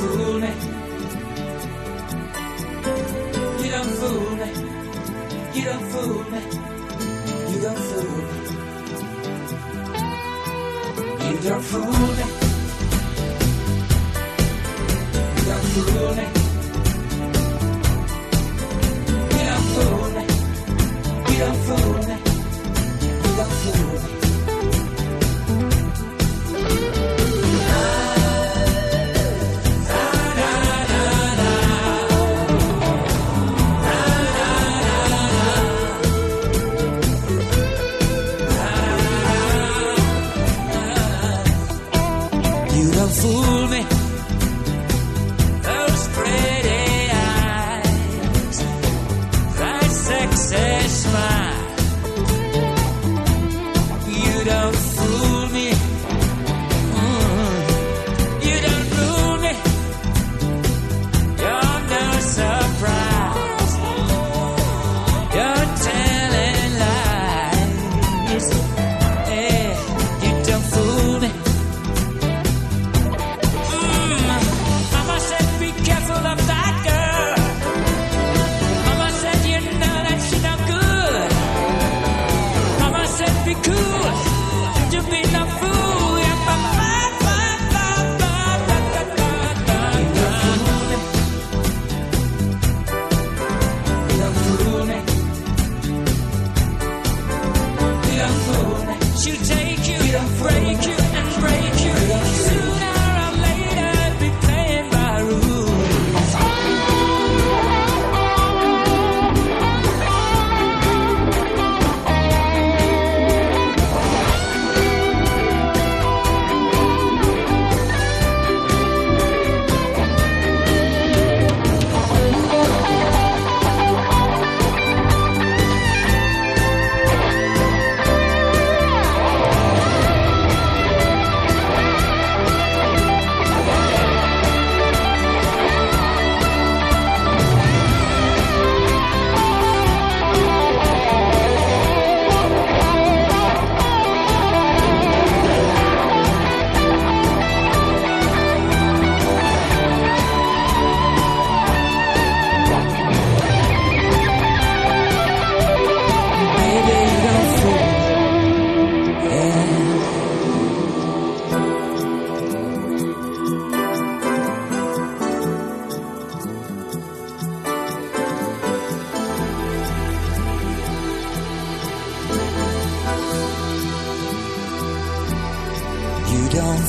fool me. You don't fool me. You don't fool me. You don't fool me. You don't fool me. satisfied. She'll take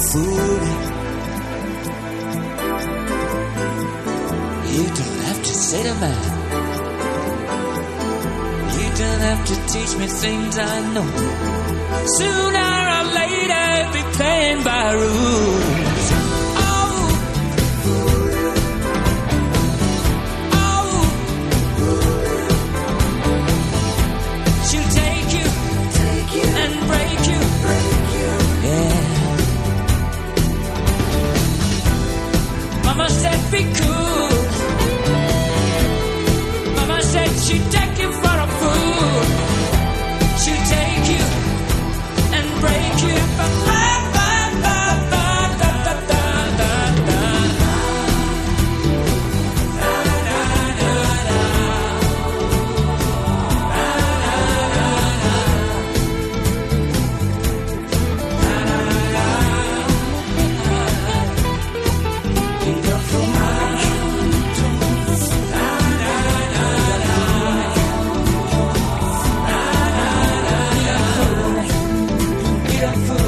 fool. You don't have to say to man. You don't have to teach me things I know. Soon Mama said be cool. Mama said she'd take you from. Revolution